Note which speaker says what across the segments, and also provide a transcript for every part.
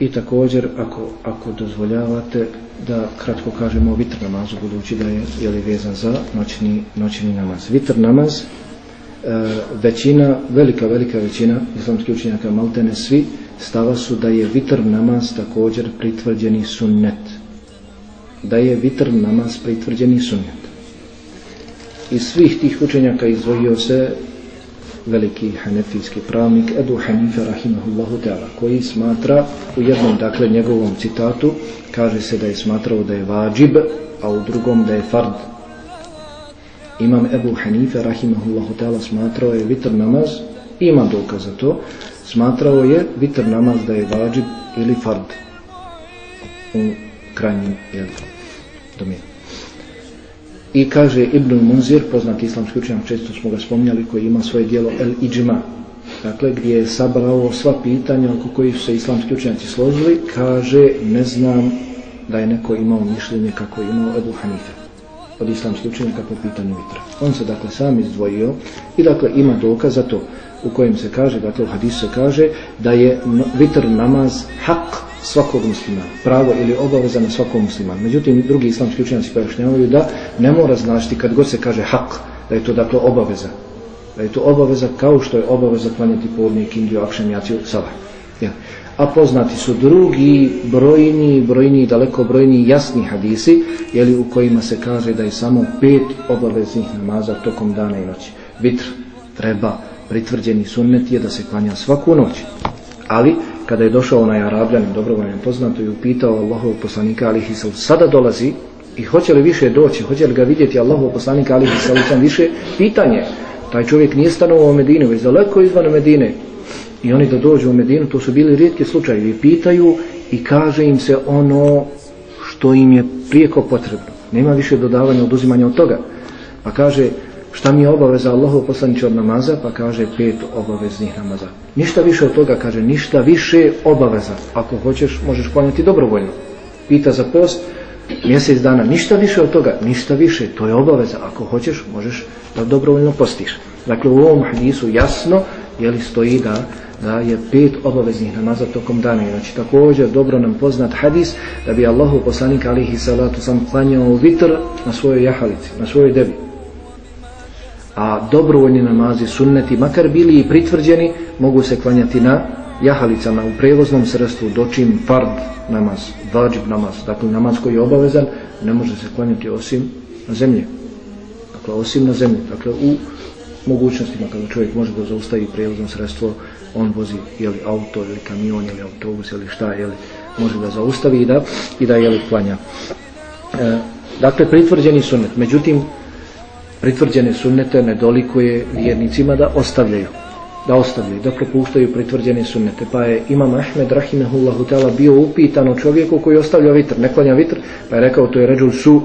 Speaker 1: I također, ako, ako dozvoljavate, da kratko kažemo o vitr namazu, budući da je, je li vezan za noćni, noćni namaz. Vitr namaz, e, većina, velika, velika većina islamskih učenjaka, maltene svi, stava su da je vitr namaz također pritvrđeni sunnet. Da je vitr namaz pritvrđeni sunnet. Iz svih tih učenjaka izvojio se veliki hanefijski pravnik Ebu Hanife rahimahullahu ta'ala koji smatra u jednom dakle njegovom citatu kaže se da je smatrao da je vađib a u drugom da je fard. Imam Ebu Hanife rahimahullahu ta'ala smatrao je vitr namaz ima dokaz za to smatrao je vitr namaz da je vađib ili fard u krajnjem jel, domenu. I kaže Ibn Munzir, poznati islamski učenjak, često smo ga spominjali, koji ima svoje dijelo El Iđma, dakle, gdje je sabrao sva pitanja oko kojih su se islamski učenjaci složili, kaže, ne znam da je neko imao mišljenje kako je imao Ebu Hanife od islamskih učenjaka po pitanju vitra. On se dakle sam izdvojio i dakle ima dokaz za to u kojem se kaže, dakle u hadisu se kaže da je vitr namaz hak svakog muslimana, pravo ili obaveza na svakog muslimana. Međutim, drugi islamski učenjaci pojašnjavaju da ne mora značiti kad god se kaže hak, da je to dakle obaveza. Da je to obaveza kao što je obaveza klanjati podnije kindiju, akšem, jaciju, salah. Ja. A poznati su drugi brojni, brojni, daleko brojni jasni hadisi, jeli u kojima se kaže da je samo pet obaveznih namaza tokom dana i noći. Vitr treba pritvrđeni sunnet je da se klanja svaku noć. Ali, kada je došao onaj Arabljanin, dobro vam je poznato, i upitao Allahov poslanika alihi sallam, sada dolazi i hoće li više doći, hoće li ga vidjeti Allahov poslanika alihi sallam više, pitanje, taj čovjek nije stanovao u Medinu, već daleko izvan Medine, i oni da dođu u Medinu, to su bili rijetki slučajevi, pitaju i kaže im se ono što im je prijeko potrebno. Nema više dodavanja, oduzimanja od toga. Pa kaže, šta mi je obaveza Allahu poslaniče od namaza? Pa kaže, pet obaveznih namaza. Ništa više od toga, kaže, ništa više obaveza. Ako hoćeš, možeš klanjati dobrovoljno. Pita za post, mjesec dana, ništa više od toga, ništa više, to je obaveza. Ako hoćeš, možeš da dobrovoljno postiš. Dakle, u ovom hadisu jasno, jeli stoji da da je pet obaveznih namaza tokom dana. Znači također dobro nam poznat hadis da bi Allahu poslanik alihi salatu sam klanjao vitr na svojoj jahalici, na svojoj debi. A dobrovoljni namazi, sunneti, makar bili i pritvrđeni, mogu se klanjati na jahalicama u prevoznom sredstvu, dočim fard namaz, vađib namaz, dakle namaz koji je obavezan, ne može se klanjati osim na zemlji. Dakle, osim na zemlji. Dakle, u mogućnostima kada čovjek može da zaustavi prevozno sredstvo, on vozi jeli, auto ili kamion ili autobus ili šta, jeli, može da zaustavi i da, i da jeli, klanja. E, dakle, pritvrđeni sunnet. Međutim, pritvrđene sunnete ne dolikuje vjernicima da ostavljaju da ostavljaju, da propuštaju pritvrđene sunnete. Pa je Imam Ahmed Rahimahullahu ta'ala bio upitan o čovjeku koji ostavlja vitr, ne klanja vitr, pa je rekao to je ređul su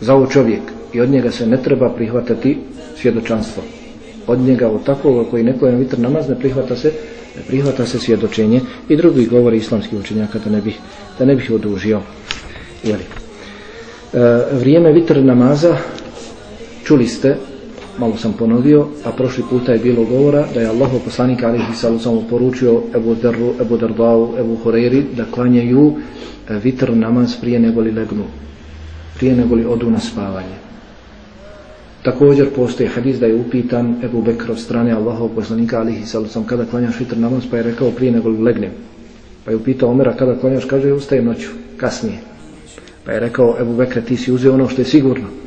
Speaker 1: za ovo čovjek i od njega se ne treba prihvatati svjedočanstvo. Od njega, od takvog koji ne klanja vitr namaz, ne prihvata se, ne prihvata se svjedočenje i drugi govori islamski učenjaka da ne bih, da ne bih odužio. Jeli. E, vrijeme vitr namaza, čuli ste, malo sam ponovio, a prošli puta je bilo govora da je Allah poslanik alihi salu samo poručio Ebu, Derru, Ebu Derdau, Ebu Horeiri da klanjaju e, vitr namaz prije nego li legnu, prije nego li odu na spavanje. Također postoji hadis da je upitan Ebu Bekr od strane Allahov poslanika alihi sallam kada klanjaš vitr namaz pa je rekao prije nego li legnem. Pa je upitao Omera kada klanjaš, kaže ustaje noću, kasnije. Pa je rekao Ebu Bekr ti si uzeo ono što je sigurno.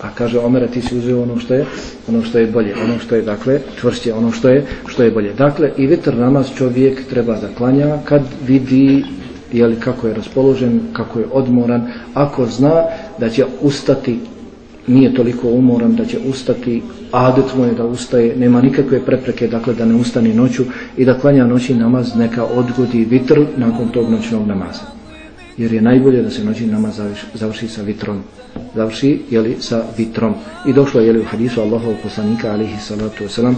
Speaker 1: A kaže Omer, ti si uzeo ono što je, ono što je bolje, ono što je, dakle, čvršće, ono što je, što je bolje. Dakle, i vitr namaz čovjek treba da klanja kad vidi jeli, kako je raspoložen, kako je odmoran, ako zna da će ustati nije toliko umoran da će ustati, adet mu je da ustaje, nema nikakve prepreke, dakle da ne ustane noću i da klanja noći namaz, neka odgodi vitr nakon tog noćnog namaza. Jer je najbolje da se noći namaz završi sa vitrom. Završi, jeli, sa vitrom. I došlo je, u hadisu Allahov poslanika, alihi salatu wasalam,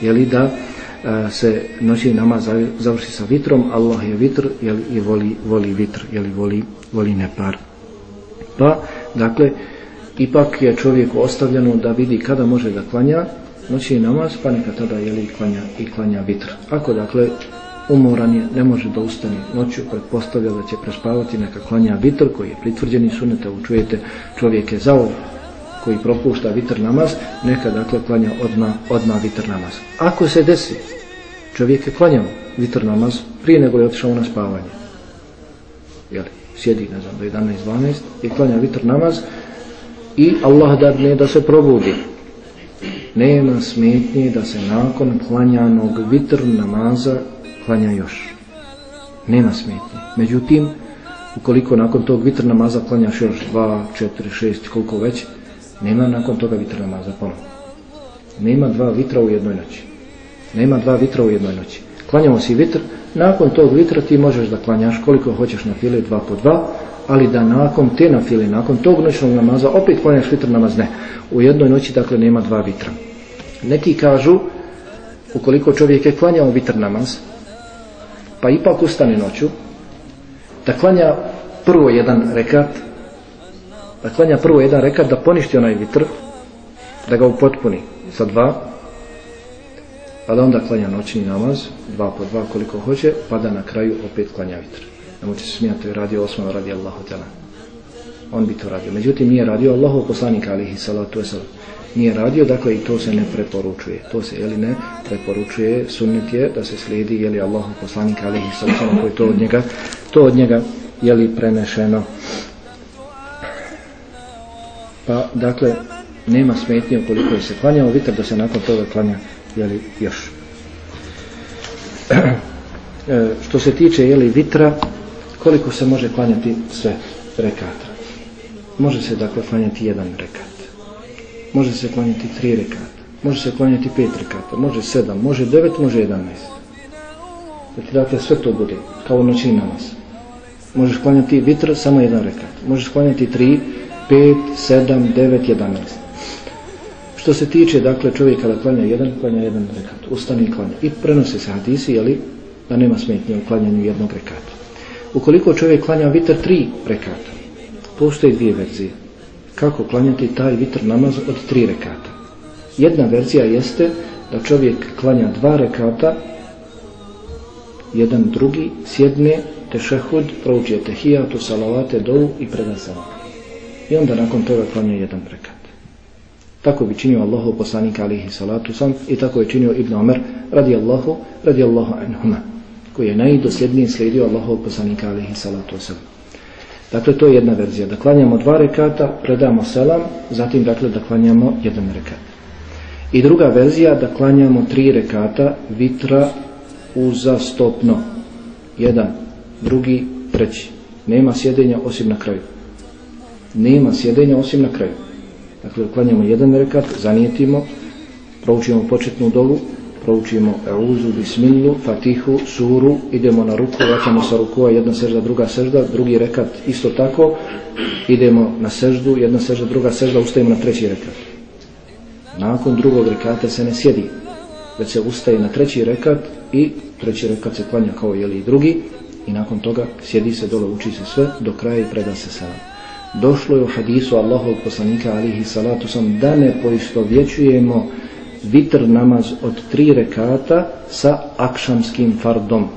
Speaker 1: jeli, da a, se noći namaz završi sa vitrom, Allah je vitr, jeli, i voli, voli vitr, jeli, voli, voli nepar. Pa, dakle, ipak je čovjeku ostavljeno da vidi kada može da klanja noći namaz, pa neka tada jeli klanja i klanja vitr. Ako dakle umoran je, ne može da ustane noću, pretpostavlja da će prespavati neka klanja vitr koji je pritvrđeni sunete, učujete čovjek je zao koji propušta vitr namaz, neka dakle klanja odma, odma vitr namaz. Ako se desi, čovjek je klanjao vitr namaz prije nego je otišao na spavanje, Jel, sjedi, ne znam, do 11-12 i klanja vitr namaz, i Allah dadne da se probudi. Nema smetnje da se nakon klanjanog vitr namaza klanja još. Nema smetnje. Međutim, ukoliko nakon tog vitr namaza klanjaš još 2, 4, 6, koliko već, nema nakon toga vitr namaza ponovno. Nema dva vitra u jednoj noći. Nema dva vitra u jednoj noći. Klanjamo si vitr, nakon tog vitra ti možeš da klanjaš koliko hoćeš na file, dva po dva, ali da nakon te na file, nakon tog noćnog namaza, opet klanjaš vitr namaz, ne. U jednoj noći, dakle, nema dva vitra. Neki kažu, ukoliko čovjek je klanjao vitr namaz, pa ipak ustane noću, da klanja prvo jedan rekat, da klanja prvo jedan rekat, da poništi onaj vitr, da ga upotpuni sa dva, pa da onda klanja noćni namaz, dva po dva koliko hoće, pa da na kraju opet klanja vitr nemojte se smijati, to je radio Osman radi Allahu. On bi to radio. Međutim, nije radio Allahu poslanik alihi salatu wasalam. Nije radio, dakle, i to se ne preporučuje. To se, jeli ne, preporučuje, sunnet je da se slijedi, jeli Allahu poslanik ali i wasalam, koji to od njega, to od njega, jeli prenešeno. Pa, dakle, nema smetnje ukoliko je se klanjao vitr, da se nakon toga klanja, jeli, još. E, što se tiče, jeli, vitra, koliko se može klanjati sve rekata. Može se dakle klanjati jedan rekat. Može se klanjati tri rekata. Može se klanjati pet rekata. Može sedam, može devet, može jedanest. ti dakle, sve to bude kao noćni namaz. Možeš klanjati vitr, samo jedan rekat. Možeš klanjati tri, pet, sedam, devet, jedanest. Što se tiče, dakle, čovjeka da klanja jedan, klanja jedan rekat. Ustani i klanja. I prenose se hadisi, jeli, da nema smetnje u klanjanju jednog rekata ukoliko čovjek klanja vitr tri rekata postoje dvije verzije kako klanjati taj vitr namaz od tri rekata? Jedna verzija jeste da čovjek klanja dva rekata jedan drugi sjedne tešehud prouči tehijatu salavate dovu i preda salam i onda nakon toga klanja jedan rekat. Tako bi činio Allahu poslanika alihi salatu sam i tako je činio Ibn Omer radijallahu radijallahu anhuma, koji je najdosljedniji slijedio Allahov poslanika alihi salatu sam. Dakle, to je jedna verzija. Da klanjamo dva rekata, predamo selam, zatim dakle da klanjamo jedan rekat. I druga verzija da klanjamo tri rekata vitra uzastopno. Jedan, drugi, treći. Nema sjedenja osim na kraju. Nema sjedenja osim na kraju. Dakle, klanjamo jedan rekat, zanijetimo, proučimo početnu dolu, proučimo Euzu, Bismillu, Fatihu, Suru, idemo na ruku, vraćamo sa rukua, jedna sežda, druga sežda, drugi rekat isto tako, idemo na seždu, jedna sežda, druga sežda, ustajemo na treći rekat. Nakon drugog rekata se ne sjedi, već se ustaje na treći rekat i treći rekat se klanja kao jeli i drugi i nakon toga sjedi se dole, uči se sve do kraja i preda se salam. Došlo je u hadisu Allahov poslanika alihi salatu sam da ne poisto vjećujemo vitr namaz od tri rekata sa akšamskim fardom.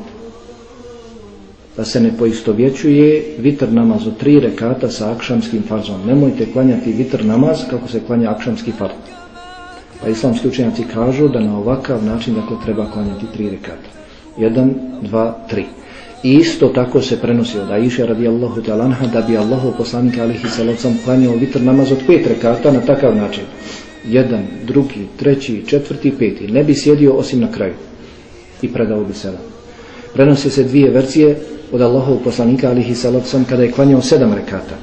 Speaker 1: Da se ne poistovjećuje vitr namaz od tri rekata sa akšamskim fardom. Nemojte klanjati vitr namaz kako se klanja akšamski fard. Pa islamski učenjaci kažu da na ovakav način dakle treba klanjati tri rekata. Jedan, dva, tri. I isto tako se prenosi od Aisha radijallahu talanha da bi Allahu poslanik alihi salacom klanjao vitr namaz od pet rekata na takav način. Jedan, drugi, treći, četvrti, peti. Ne bi sjedio osim na kraju i predao bi selam. Prenose se dvije verzije od Allahov poslanika alihi salacom kada je klanjao sedam rekata.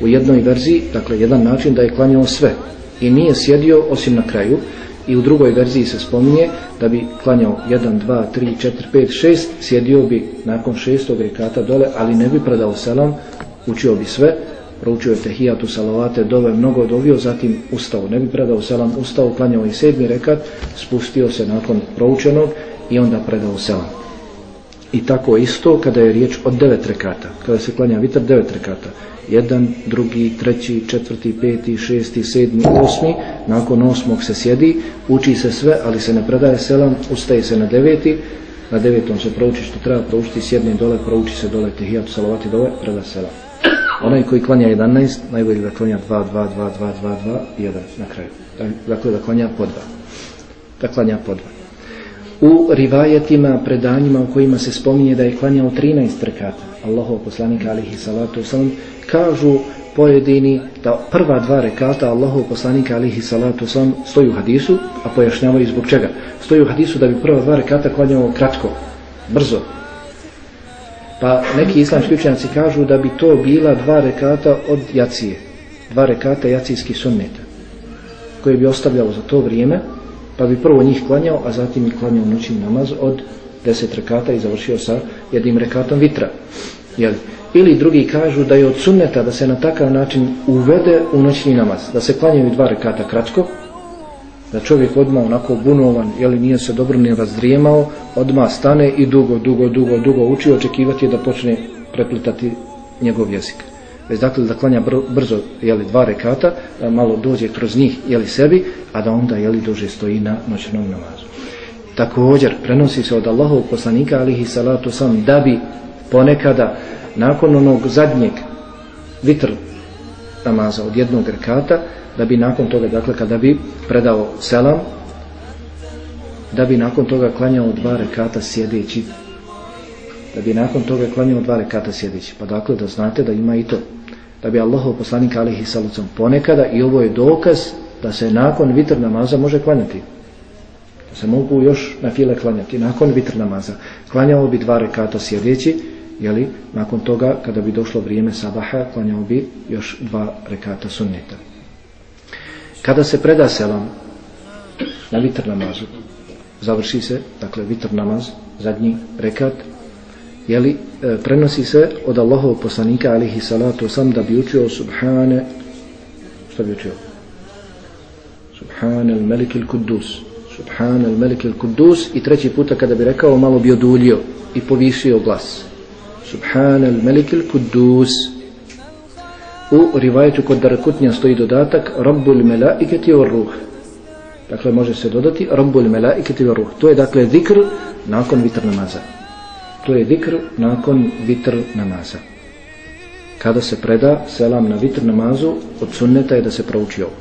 Speaker 1: U jednoj verziji, dakle jedan način da je klanjao sve i nije sjedio osim na kraju, I u drugoj verziji se spominje da bi klanjao 1, 2, 3, 4, 5, 6, sjedio bi nakon šestog rekata dole, ali ne bi predao selam, učio bi sve, proučio je tehijatu, salavate, dove, mnogo dovio, zatim ustao, ne bi predao selam, ustao, klanjao i sedmi rekat, spustio se nakon proučenog i onda predao selam. I tako isto kada je riječ od devet rekata, kada se klanja vitr devet rekata, jedan, drugi, treći, četvrti, peti, šesti, sedmi, osmi, nakon osmog se sjedi, uči se sve, ali se ne predaje selam, ustaje se na deveti, na devetom se prouči što treba proučiti, sjedni dole, prouči se dole, tehijatu, salavati dole, preda selam. Onaj koji klanja 11, najbolje da klanja 2, 2, 2, 2, 2, 2, 1 na kraju. Dakle, da klanja po 2. Da klanja po 2 u rivajetima, predanjima u kojima se spominje da je klanjao 13 rekata. Allahov poslanika alihi salatu wasalam kažu pojedini da prva dva rekata Allahov poslanika alihi salatu wasalam stoju u hadisu, a pojašnjavaju zbog čega. Stoji u hadisu da bi prva dva rekata klanjao kratko, brzo. Pa neki islamski učenjaci kažu da bi to bila dva rekata od jacije. Dva rekata jacijskih sunneta koje bi ostavljalo za to vrijeme pa bi prvo njih klanjao, a zatim i klanjao noćni namaz od deset rekata i završio sa jednim rekatom vitra. Jel? Ili drugi kažu da je od sunneta da se na takav način uvede u noćni namaz, da se klanjaju dva rekata kratko, da čovjek odmah onako bunovan, jeli nije se dobro ni razdrijemao, odmah stane i dugo, dugo, dugo, dugo uči očekivati da počne preplitati njegov jezik već dakle da klanja brzo jeli, dva rekata, da malo dođe kroz njih jeli sebi, a da onda jeli duže stoji na noćnom namazu. Također prenosi se od Allahov poslanika alihi salatu sam da bi ponekada nakon onog zadnjeg vitr namaza od jednog rekata, da bi nakon toga, dakle kada bi predao selam, da bi nakon toga klanjao dva rekata sjedeći da bi nakon toga klanjao dva rekata sjedeći. Pa dakle da znate da ima i to. Da bi Allahov poslanik alihi salucom ponekada i ovo je dokaz da se nakon vitr namaza može klanjati. Da se mogu još na file klanjati. Nakon vitr namaza klanjao bi dva rekata sjedeći jeli, nakon toga kada bi došlo vrijeme sabaha klanjao bi još dva rekata sunneta. Kada se preda selam na vitr namazu završi se, dakle vitr namaz zadnji rekat jeli, e, prenosi se od Allahov poslanika alihi salatu sam da bi učio subhane što bi učio? Subhane al melik il kudus subhane al melik il kudus i treći puta kada bi rekao malo bi odulio i povisio glas. Subhana al melik il kudus u rivajetu kod Darakutnja stoji dodatak Rabbul melaiketi wa ruh dakle može se dodati Rabbul melaiketi wa ruh to je dakle zikr nakon vitr namaza to je zikr nakon vitr namaza. Kada se preda selam na vitr namazu, od sunneta je da se prouči ovo.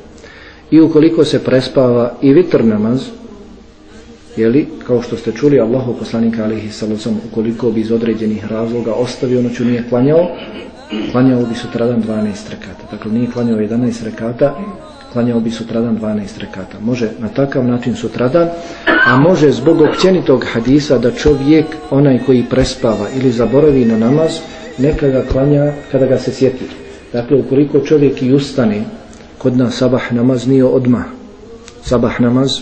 Speaker 1: I ukoliko se prespava i vitr namaz, jeli, kao što ste čuli, Allahu poslanika alihi salacom, ukoliko bi iz određenih razloga ostavio noću nije klanjao, klanjao bi sutradan 12 rekata. Dakle, nije klanjao 11 rekata, klanjao bi sutradan 12 rekata. Može na takav način sutradan, a može zbog općenitog hadisa da čovjek, onaj koji prespava ili zaboravi na namaz, neka ga klanja kada ga se sjeti. Dakle, ukoliko čovjek i ustane, kod nas sabah namaz nije odmah. Sabah namaz,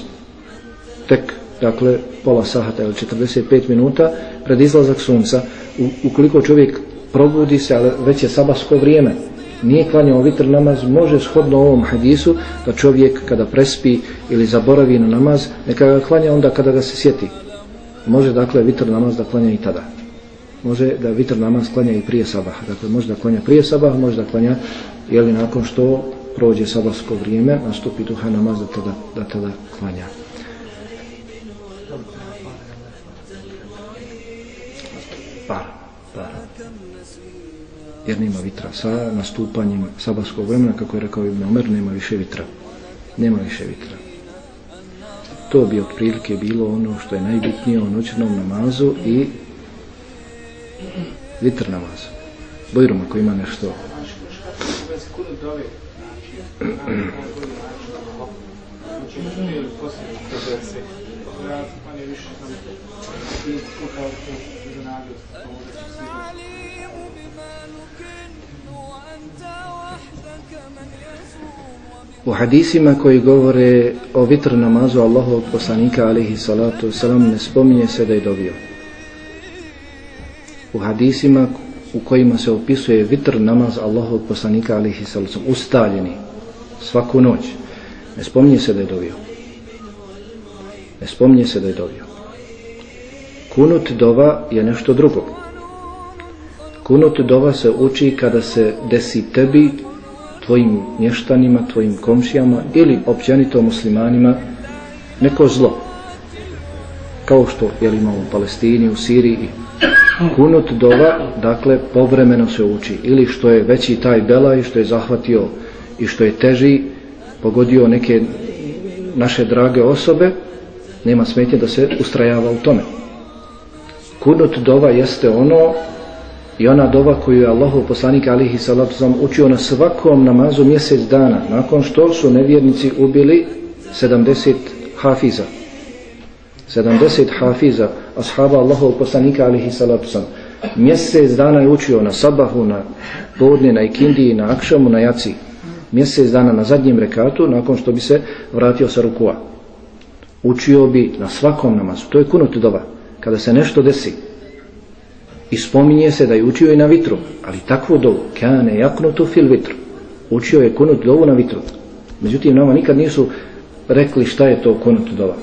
Speaker 1: tek, dakle, pola sahata ili 45 minuta, pred izlazak sunca, ukoliko čovjek probudi se, ali već je sabasko vrijeme, nije klanjao vitr namaz, može shodno ovom hadisu da čovjek kada prespi ili zaboravi na namaz, neka ga klanja onda kada ga se sjeti. Može dakle vitr namaz da klanja i tada. Može da vitr namaz klanja i prije sabaha. Dakle, može da klanja prije sabaha, može da klanja jeli nakon što prođe sabahsko vrijeme, nastupi duha namaz da tada, da tada klanja. Par jer nema vitra sa nastupanjem sabatskog vremena kako je rekao Ibn Omer nema više vitra nema više vitra to bi otprilike bilo ono što je najbitnije o noćnom namazu i Vitr namaz. Bojrum ako ima nešto. U hadisima koji govore o vitr namazu Allahov poslanika alihi salatu salam ne spominje se da je dobio. U hadisima u kojima se opisuje vitr namaz Allahov poslanika alihi salatu ustaljeni svaku noć ne spominje se da je dobio. Ne spominje se da je dovio. Kunut dova je nešto drugo. Kunut dova se uči kada se desi tebi tvojim mještanima, tvojim komšijama ili općenito muslimanima neko zlo. Kao što je imamo u Palestini, u Siriji. Kunut dova, dakle, povremeno se uči. Ili što je veći taj belaj, što je zahvatio i što je teži, pogodio neke naše drage osobe, nema smetje da se ustrajava u tome. Kunut dova jeste ono i ona dova koju je Allahov poslanik alihi salatu učio na svakom namazu mjesec dana nakon što su nevjernici ubili 70 hafiza. 70 hafiza ashaba Allahov poslanika alihi salatu mjesec dana je učio na sabahu na podne, na ikindiji, na akšamu, na jaci. Mjesec dana na zadnjem rekatu nakon što bi se vratio sa rukua učio bi na svakom namazu to je kunut dova kada se nešto desi I spominje se da je učio i na vitru, ali takvu dovu, kane jaknutu fil vitru, učio je kunut dovu na vitru. Međutim, nama nikad nisu rekli šta je to kunut dova.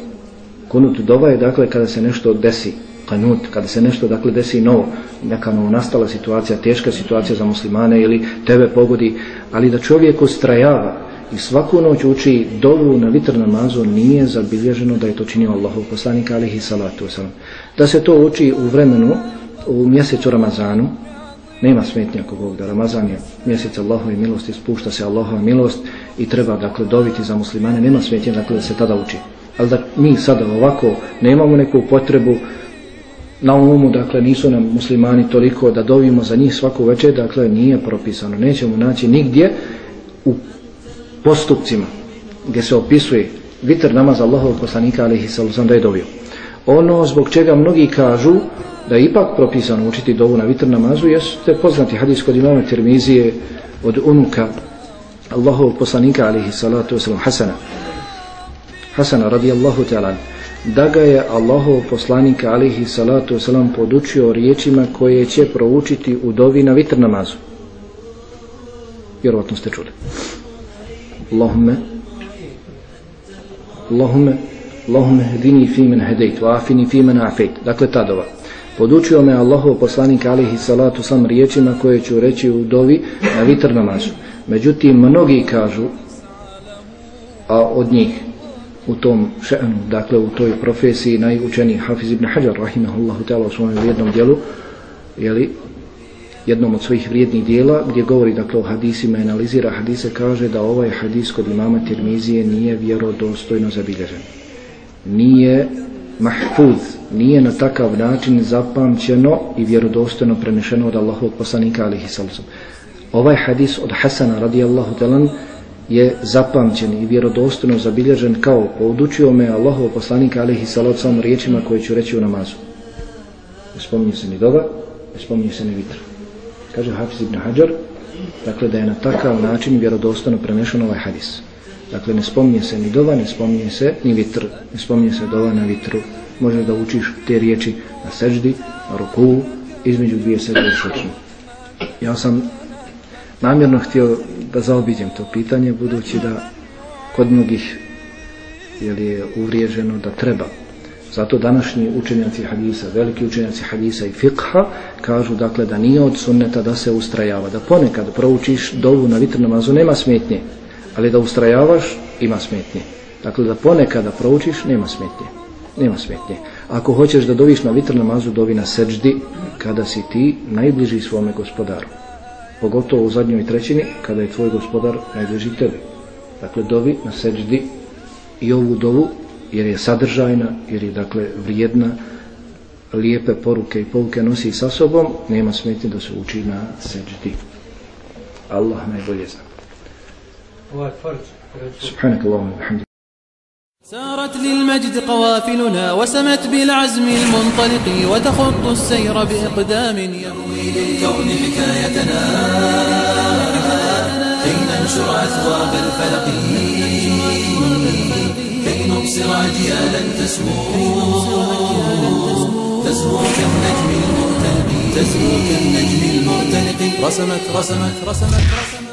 Speaker 1: Kunut dova je dakle kada se nešto desi, kanut, kada se nešto dakle desi novo, neka novo nastala situacija, teška situacija za muslimane ili tebe pogodi, ali da čovjek ustrajava i svaku noć uči dovu na vitr namazu nije zabilježeno da je to činio Allahov poslanik alihi salatu wasalam. Da se to uči u vremenu u mjesecu Ramazanu nema smetnja kog Bog da Ramazan je mjesec Allahove milosti, spušta se Allahova milost i treba dakle dobiti za muslimane, nema smetnja dakle da se tada uči. Ali da mi sada ovako nemamo neku potrebu na umu, dakle nisu nam muslimani toliko da dovimo za njih svaku večer, dakle nije propisano. Nećemo naći nigdje u postupcima gdje se opisuje vitr namaz Allahov poslanika alihi sallam da je dobio. Ono zbog čega mnogi kažu da je ipak propisano učiti dovu na vitr namazu jeste poznati hadis kod imama Tirmizije od unuka Allahov poslanika alihi salatu wasalam Hasana. Hasana radijallahu ta'ala da ga je Allahov poslanika alihi salatu wasalam podučio riječima koje će proučiti u dovi na vitr namazu. Vjerovatno ste čuli. اللهم اللهم اللهم اهدني fi من هديت wa afini fi عافيت dakle ta dova Podučio me Allahov poslanik alihi salatu sam riječima koje ću reći u dovi na vitr namazu. Međutim, mnogi kažu, a od njih u tom še'nu, dakle u toj profesiji najučeniji Hafiz ibn Hajar, rahimahullahu ta'ala u svojom jednom dijelu, jeli, jednom od svojih vrijednih dijela, gdje govori dakle o hadisima, analizira hadise, kaže da ovaj hadis kod imama Tirmizije nije vjerodostojno zabilježen. Nije mahfuz, nije na takav način zapamćeno i vjerodostojno prenešeno od Allahovog poslanika alihi sallam. Ovaj hadis od Hasana radijallahu talan je zapamćen i vjerodostojno zabilježen kao podučio me Allahov poslanika alihi sallam riječima koje ću reći u namazu. Ne spominje se ni doba, ne spominje se ni vitra. Kaže Hafiz ibn Hajar, dakle da je na takav način vjerodostano prenešen ovaj hadis. Dakle, ne spominje se ni dova, ne spominje se ni vitr, ne spominje se dova na vitru. Možeš da učiš te riječi na seždi, na ruku, između dvije sežde i slično. Ja sam namjerno htio da zaobiđem to pitanje, budući da kod mnogih je li je uvriježeno da treba. Zato današnji učenjaci hadisa, veliki učenjaci hadisa i fikha, kažu dakle da nije od sunneta da se ustrajava, da ponekad proučiš dovu na vitr namazu, nema smetnje, ali da ustrajavaš ima smetnje. Dakle da ponekada proučiš nema smetnje nema smetnje. Ako hoćeš da doviš na vitr namazu dovi na seđdi kada si ti najbliži svome gospodaru. Pogotovo u zadnjoj trećini kada je tvoj gospodar najbliži tebi. Dakle dovi na seđdi i ovu dovu jer je sadržajna jer je dakle vrijedna lijepe poruke i pouke nosi sa sobom, nema smetnje da se uči na seđdi. Allah najbolje zna. سبحانك اللهم وبحمدك
Speaker 2: سارت للمجد قوافلنا وسمت بالعزم المنطلق وتخط السير بإقدام يروي
Speaker 3: للكون حكايتنا كي ننشر أثواب الفلق كي نبصر أجيالا تسمو. تسمو كالنجم المرتلق. تسمو كالنجم المرتلق.
Speaker 2: رسمت رسمت رسمت, رسمت.